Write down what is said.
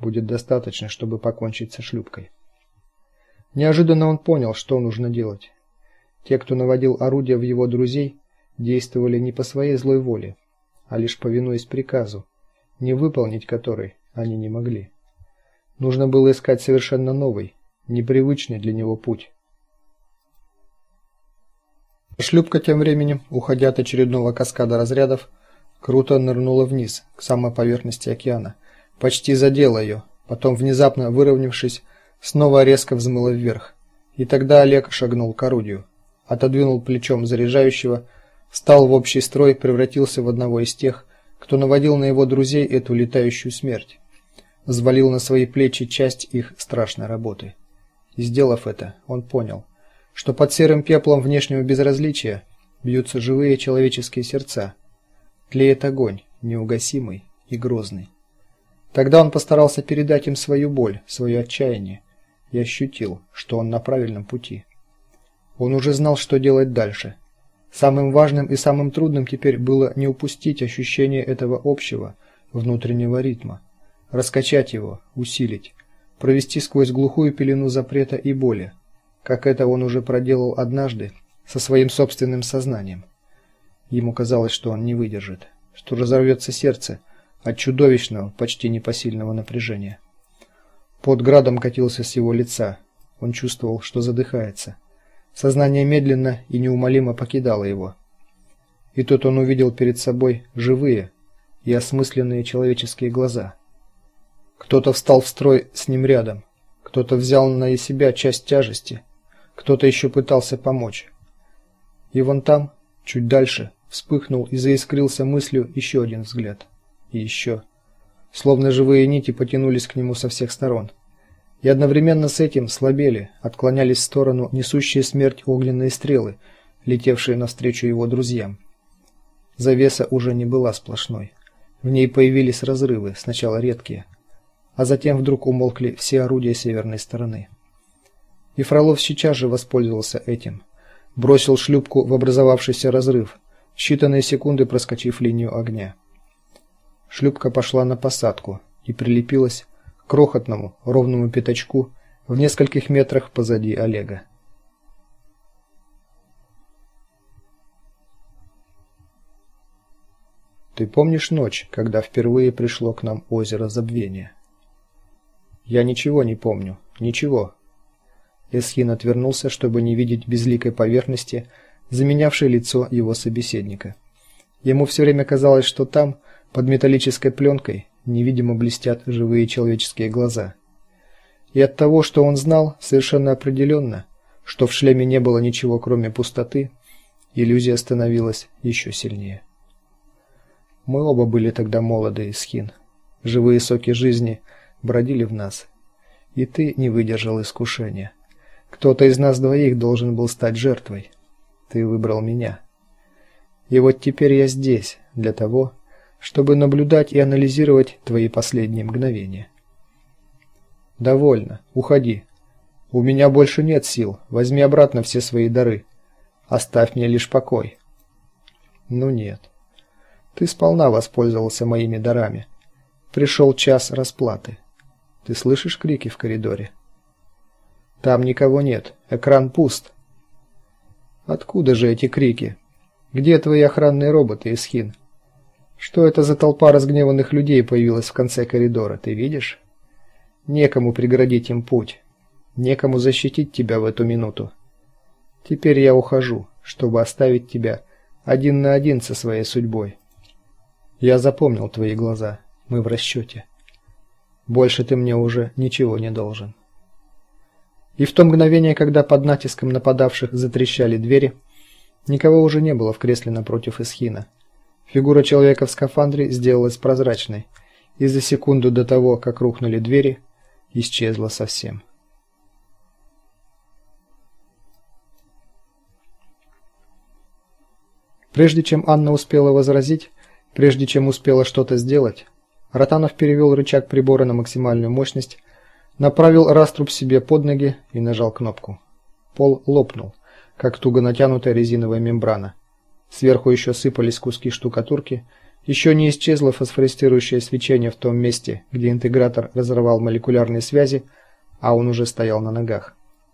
будет достаточно, чтобы покончить со шлюпкой. Неожиданно он понял, что нужно делать. Те, кто наводил орудия в его друзей, действовали не по своей злой воле, а лишь повинуясь приказу, не выполнить который они не могли. Нужно было искать совершенно новый, непривычный для него путь. Шлюпка тем временем, уходя от очередного каскада разрядов, круто нырнула вниз, к самой поверхности океана, почти задела ее, потом внезапно выровнявшись, снова резко взмыла вверх. И тогда Олег шагнул к орудию, отодвинул плечом заряжающего, встал в общий строй, превратился в одного из тех, кто наводил на его друзей эту летающую смерть, взвалил на свои плечи часть их страшной работы. И сделав это, он понял, что под серым пеплом внешнего безразличия бьются живые человеческие сердца. Тлеет огонь, неугасимый и грозный. Тогда он постарался передать им свою боль, свое отчаяние и ощутил, что он на правильном пути. Он уже знал, что делать дальше. Самым важным и самым трудным теперь было не упустить ощущение этого общего внутреннего ритма, раскачать его, усилить, провести сквозь глухую пелену запрета и боли, как это он уже проделал однажды со своим собственным сознанием. Ему казалось, что он не выдержит, что разорвется сердце от чудовищного, почти непосильного напряжения. Под градом катился с его лица. Он чувствовал, что задыхается. Сознание медленно и неумолимо покидало его. И тут он увидел перед собой живые и осмысленные человеческие глаза. Кто-то встал в строй с ним рядом, кто-то взял на себя часть тяжести, кто-то еще пытался помочь. И вон там, чуть дальше, вспыхнул и заискрился мыслью еще один взгляд. И еще. Словно живые нити потянулись к нему со всех сторон. И одновременно с этим слабели, отклонялись в сторону несущие смерть огненные стрелы, летевшие навстречу его друзьям. Завеса уже не была сплошной. В ней появились разрывы, сначала редкие, а затем вдруг умолкли все орудия северной стороны. И Фролов сейчас же воспользовался этим. Бросил шлюпку в образовавшийся разрыв, считанные секунды проскочив линию огня. Шлюпка пошла на посадку и прилепилась к крохотному ровному пятачку в нескольких метрах позади Олега. Ты помнишь ночь, когда впервые пришло к нам озеро забвения? Я ничего не помню, ничего, Эсхин отвернулся, чтобы не видеть безликой поверхности, заменявшей лицо его собеседника. Ему все время казалось, что там, под металлической пленкой, невидимо блестят живые человеческие глаза. И от того, что он знал совершенно определенно, что в шлеме не было ничего, кроме пустоты, иллюзия становилась еще сильнее. Мы оба были тогда молоды, Эсхин. Живые соки жизни бродили в нас, и ты не выдержал искушения. Кто-то из нас двоих должен был стать жертвой. Ты выбрал меня. И вот теперь я здесь для того, чтобы наблюдать и анализировать твои последние мгновения. Довольно. Уходи. У меня больше нет сил. Возьми обратно все свои дары. Оставь мне лишь покой. Ну нет. Ты сполна воспользовался моими дарами. Пришел час расплаты. Ты слышишь крики в коридоре? Там никого нет. Экран пуст. Откуда же эти крики? Где твои охранные роботы, Исхин? Что это за толпа разгневанных людей появилась в конце коридора, ты видишь? Некому преградить им путь, некому защитить тебя в эту минуту. Теперь я ухожу, чтобы оставить тебя один на один со своей судьбой. Я запомнил твои глаза. Мы в расчете. Больше ты мне уже ничего не должен. И в то мгновение, когда под натиском нападавших затрещали двери, никого уже не было в кресле напротив Исхина. Фигура человека в скафандре сделалась прозрачной, и за секунду до того, как рухнули двери, исчезла совсем. Прежде чем Анна успела возразить, прежде чем успела что-то сделать, Ротанов перевел рычаг прибора на максимальную мощность направил раструб себе под ноги и нажал кнопку. Пол лопнул, как туго натянутая резиновая мембрана. Сверху еще сыпались куски штукатурки, Еще не исчезло фосфорицирующее свечение в том месте, где интегратор разорвал молекулярные связи, а он уже стоял на ногах.